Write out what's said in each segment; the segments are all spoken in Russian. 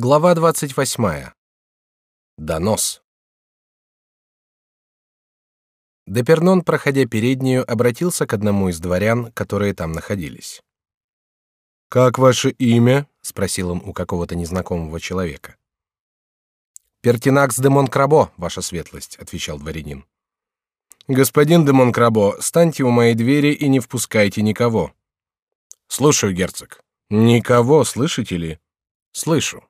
Глава двадцать восьмая. Донос. Депернон, проходя переднюю, обратился к одному из дворян, которые там находились. Как ваше имя? спросил он у какого-то незнакомого человека. Пертинакс де Монкрабо, ваша светлость, отвечал дворянин. Господин де Монкрабо, станьте у моей двери и не впускайте никого. Слушаю, герцог. Никого, слышите ли? Слышу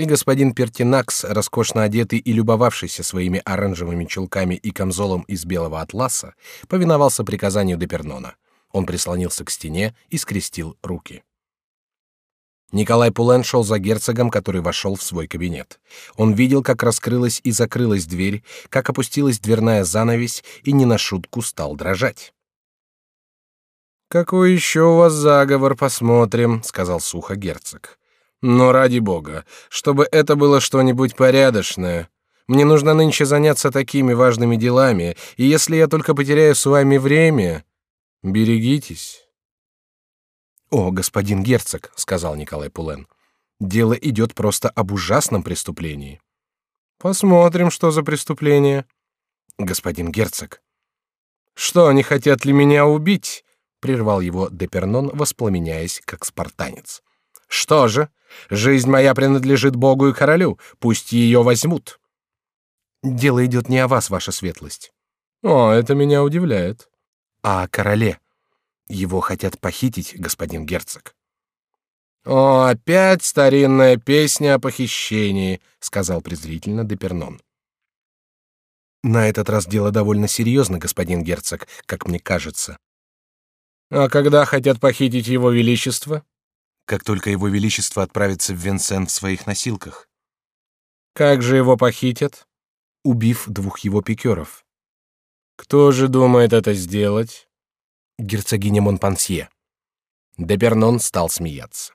и господин Пертинакс, роскошно одетый и любовавшийся своими оранжевыми чулками и камзолом из белого атласа, повиновался приказанию Депернона. Он прислонился к стене и скрестил руки. Николай Пулен шел за герцогом, который вошел в свой кабинет. Он видел, как раскрылась и закрылась дверь, как опустилась дверная занавесь, и не на шутку стал дрожать. «Какой еще у вас заговор, посмотрим», — сказал сухо герцог. Но ради бога, чтобы это было что-нибудь порядочное. Мне нужно нынче заняться такими важными делами, и если я только потеряю с вами время, берегитесь. О, господин герцог, сказал Николай Пулен, дело идет просто об ужасном преступлении. Посмотрим, что за преступление. Господин герцог. Что, они хотят ли меня убить? прервал его Депернон, воспламеняясь как спартанец. Что же? Жизнь моя принадлежит Богу и королю. Пусть ее возьмут. Дело идет не о вас, ваша светлость. О, это меня удивляет. А о короле. Его хотят похитить, господин герцог. О, опять старинная песня о похищении, сказал презрительно Депернон. На этот раз дело довольно серьезно, господин герцог, как мне кажется. А когда хотят похитить его величество? Как только его величество отправится в Венсен в своих носилках. Как же его похитят? Убив двух его пикеров. Кто же думает это сделать? Герцогиня Монпансье. Депернон стал смеяться.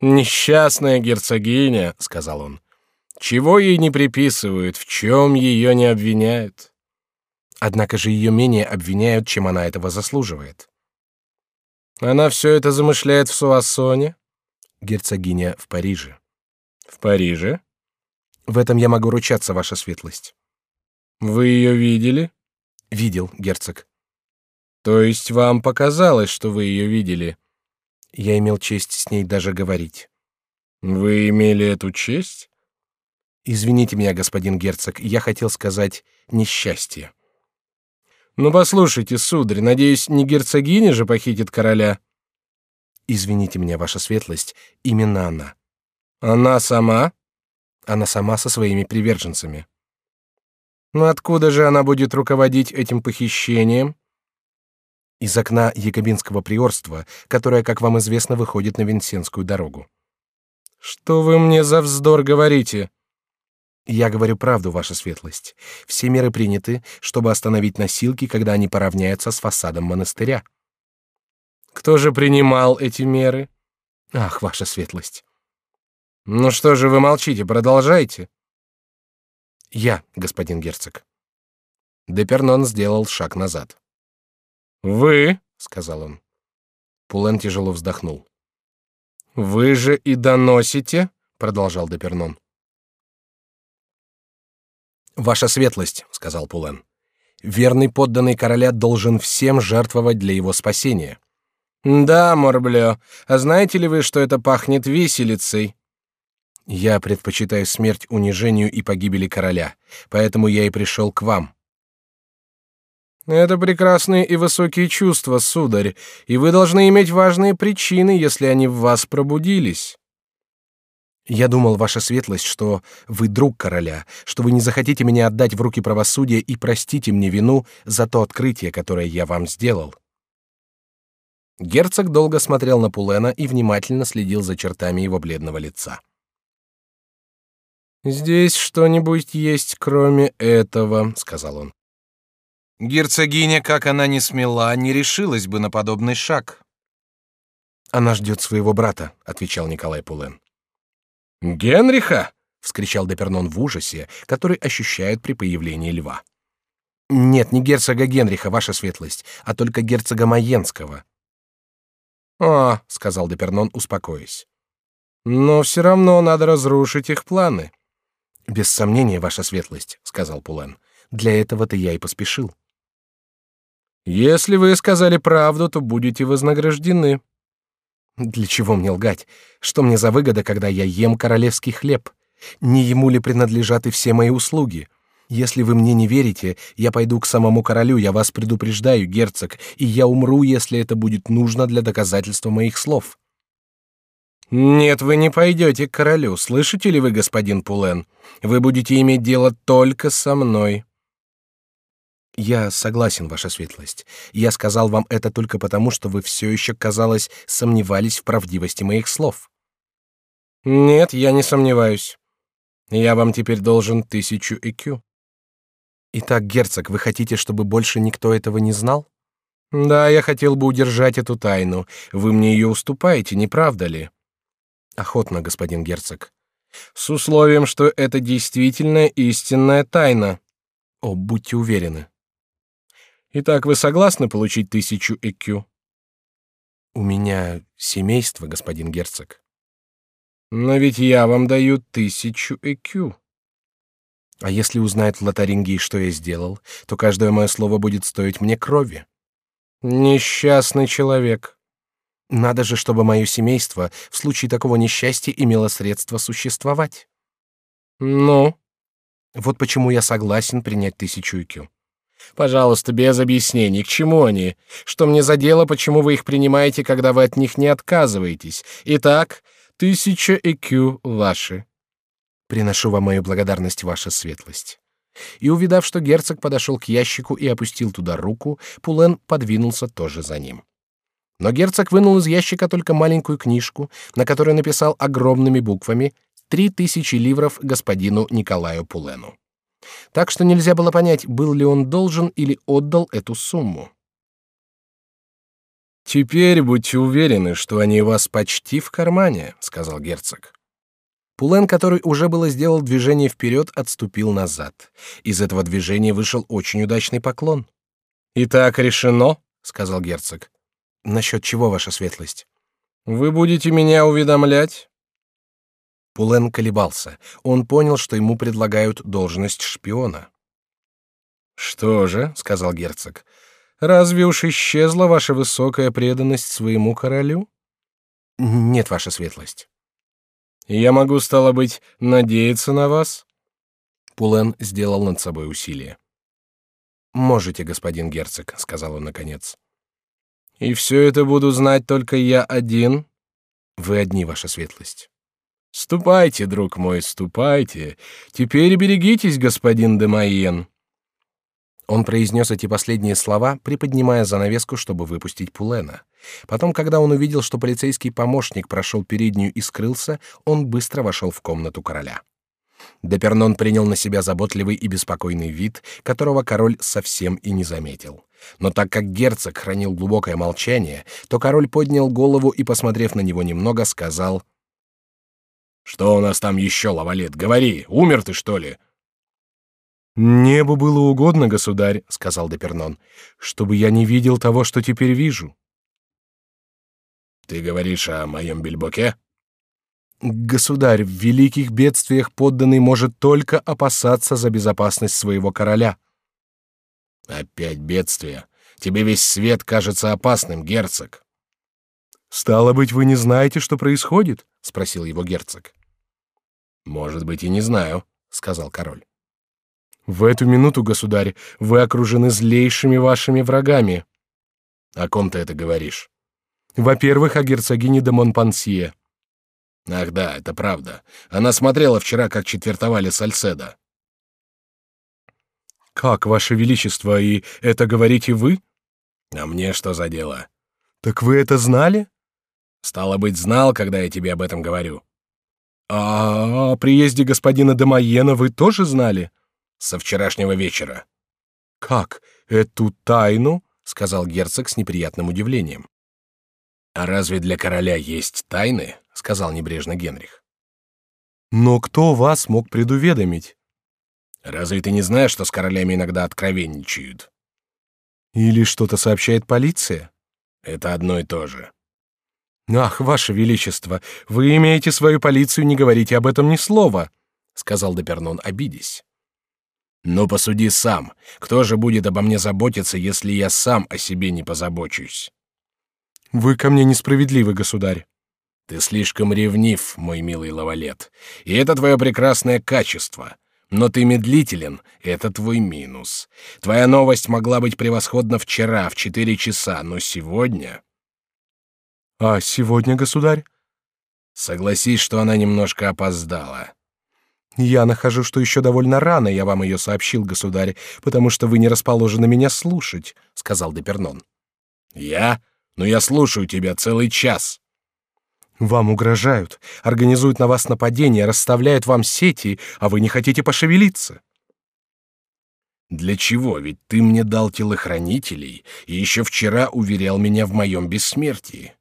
Несчастная герцогиня, сказал он. Чего ей не приписывают, в чем ее не обвиняют? Однако же ее менее обвиняют, чем она этого заслуживает. Она все это замышляет в Суассоне? Герцогиня в Париже. В Париже? В этом я могу ручаться, ваша светлость. Вы ее видели? Видел, герцог. То есть вам показалось, что вы ее видели? Я имел честь с ней даже говорить. Вы имели эту честь? Извините меня, господин герцог, я хотел сказать несчастье. Ну послушайте, сударь, надеюсь, не герцогиня же похитит короля? Извините меня, ваша светлость, именно она. Она сама? Она сама со своими приверженцами. Но откуда же она будет руководить этим похищением? Из окна Якобинского приорства, которое, как вам известно, выходит на Венсенскую дорогу. Что вы мне за вздор говорите? Я говорю правду, ваша светлость. Все меры приняты, чтобы остановить носилки, когда они поравняются с фасадом монастыря. Кто же принимал эти меры? Ах, ваша светлость. Ну что же вы молчите, продолжайте. Я, господин герцог. Депернон сделал шаг назад. Вы, сказал он. Пулен тяжело вздохнул. Вы же и доносите, продолжал Депернон. Ваша светлость, сказал Пулен. Верный подданный короля должен всем жертвовать для его спасения. Да, Морблё. А знаете ли вы, что это пахнет виселицей? Я предпочитаю смерть унижению и погибели короля, поэтому я и пришел к вам. Это прекрасные и высокие чувства, сударь, и вы должны иметь важные причины, если они в вас пробудились. Я думал, ваша светлость, что вы друг короля, что вы не захотите меня отдать в руки правосудия и простите мне вину за то открытие, которое я вам сделал. Герцог долго смотрел на Пулена и внимательно следил за чертами его бледного лица. Здесь что-нибудь есть, кроме этого, сказал он. Герцогиня, как она не смела, не решилась бы на подобный шаг. Она ждет своего брата, отвечал Николай Пулен. Генриха! вскричал Депернон в ужасе, который ощущает при появлении льва. Нет, не герцога Генриха, ваша светлость, а только герцога Майенского. «А», — сказал Депернон, успокоясь. Но все равно надо разрушить их планы. Без сомнения, ваша светлость, сказал Пулен. Для этого-то я и поспешил. Если вы сказали правду, то будете вознаграждены. Для чего мне лгать? Что мне за выгода, когда я ем королевский хлеб? Не ему ли принадлежат и все мои услуги? Если вы мне не верите, я пойду к самому королю, я вас предупреждаю, герцог, и я умру, если это будет нужно для доказательства моих слов. Нет, вы не пойдете к королю, слышите ли вы, господин Пулен? Вы будете иметь дело только со мной. Я согласен, ваша светлость. Я сказал вам это только потому, что вы все еще, казалось, сомневались в правдивости моих слов. Нет, я не сомневаюсь. Я вам теперь должен тысячу ЭКЮ. Итак, герцог, вы хотите, чтобы больше никто этого не знал? Да, я хотел бы удержать эту тайну. Вы мне ее уступаете, не правда ли? Охотно, господин герцог. С условием, что это действительно истинная тайна. О, будьте уверены. Итак, вы согласны получить тысячу ЭКЮ? У меня семейство, господин герцог. Но ведь я вам даю тысячу ЭКЮ. А если узнает в Лотарингии, что я сделал, то каждое мое слово будет стоить мне крови. Несчастный человек. Надо же, чтобы мое семейство в случае такого несчастья имело средства существовать. Ну, вот почему я согласен принять тысячу икю. Пожалуйста, без объяснений, к чему они? Что мне за дело, почему вы их принимаете, когда вы от них не отказываетесь? Итак, тысяча икю ваши. Приношу вам мою благодарность, ваша светлость. И увидав, что герцог подошел к ящику и опустил туда руку, Пулен подвинулся тоже за ним. Но герцог вынул из ящика только маленькую книжку, на которой написал огромными буквами «Три тысячи ливров господину Николаю Пулену». Так что нельзя было понять, был ли он должен или отдал эту сумму. «Теперь будьте уверены, что они у вас почти в кармане», — сказал герцог. Пулен, который уже было сделал движение вперед, отступил назад. Из этого движения вышел очень удачный поклон. «Итак, решено», — сказал герцог. Насчет чего, ваша светлость? Вы будете меня уведомлять? Пулен колебался. Он понял, что ему предлагают должность шпиона. Что же, сказал герцог, разве уж исчезла ваша высокая преданность своему королю? Нет, ваша светлость. Я могу стало быть надеяться на вас? Пулен сделал над собой усилие. Можете, господин герцог, сказал он наконец. И все это буду знать только я один? Вы одни, ваша светлость. Ступайте, друг мой, ступайте. Теперь берегитесь, господин де Майен. Он произнес эти последние слова, приподнимая занавеску, чтобы выпустить Пулена. Потом, когда он увидел, что полицейский помощник прошел переднюю и скрылся, он быстро вошел в комнату короля. Депернон принял на себя заботливый и беспокойный вид, которого король совсем и не заметил. Но так как герцог хранил глубокое молчание, то король поднял голову и, посмотрев на него немного, сказал: "Что у нас там еще, Лавалет? Говори, умер ты что ли?" Небу было угодно, государь, сказал Депернон, чтобы я не видел того, что теперь вижу. Ты говоришь о моем бельбоке? Государь, в великих бедствиях подданный может только опасаться за безопасность своего короля. Опять бедствие. Тебе весь свет кажется опасным, герцог. Стало быть, вы не знаете, что происходит? спросил его герцог. Может быть, и не знаю, сказал король. В эту минуту, государь, вы окружены злейшими вашими врагами. О ком ты это говоришь? Во-первых, о герцогине де Монпансье. Ах да, это правда. Она смотрела вчера, как четвертовали Сальседа. Как, ваше величество, и это говорите вы? А мне что за дело? Так вы это знали? Стало быть, знал, когда я тебе об этом говорю. А о приезде господина Демайена вы тоже знали? Со вчерашнего вечера. Как? Эту тайну? сказал герцог с неприятным удивлением. А разве для короля есть тайны? сказал небрежно Генрих. Но кто вас мог предуведомить? Разве ты не знаешь, что с королями иногда откровенничают? Или что-то сообщает полиция? Это одно и то же. Ах, ваше величество, вы имеете свою полицию, не говорите об этом ни слова, сказал Депернон, обидясь. Но «Ну, посуди сам. Кто же будет обо мне заботиться, если я сам о себе не позабочусь? Вы ко мне несправедливы, государь. Ты слишком ревнив, мой милый Лавалет, и это твое прекрасное качество. Но ты медлителен, это твой минус. Твоя новость могла быть превосходна вчера в четыре часа, но сегодня. А сегодня, государь? Согласись, что она немножко опоздала. Я нахожу, что еще довольно рано я вам ее сообщил, государь, потому что вы не расположены меня слушать, сказал Депернон. Я? Но я слушаю тебя целый час. Вам угрожают, организуют на вас нападения, расставляют вам сети, а вы не хотите пошевелиться. Для чего? Ведь ты мне дал телохранителей и еще вчера уверял меня в моем бессмертии.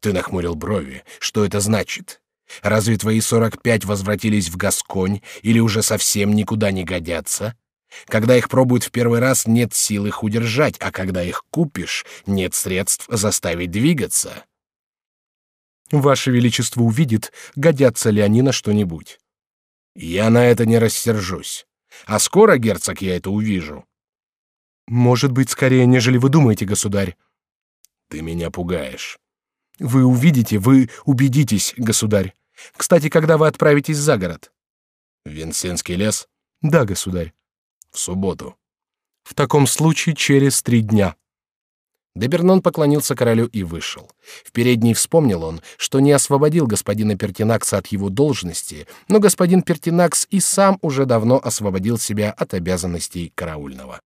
Ты нахмурил брови. Что это значит? Разве твои сорок пять возвратились в Гасконь или уже совсем никуда не годятся? Когда их пробуют в первый раз, нет сил их удержать, а когда их купишь, нет средств заставить двигаться. Ваше величество увидит, годятся ли они на что-нибудь. Я на это не рассержусь. А скоро, герцог, я это увижу. Может быть, скорее, нежели вы думаете, государь. Ты меня пугаешь. Вы увидите, вы убедитесь, государь. Кстати, когда вы отправитесь за город? В Винсенский лес? Да, государь. В субботу. В таком случае через три дня. Дебернон поклонился королю и вышел. В передней вспомнил он, что не освободил господина Пертинакса от его должности, но господин Пертинакс и сам уже давно освободил себя от обязанностей караульного.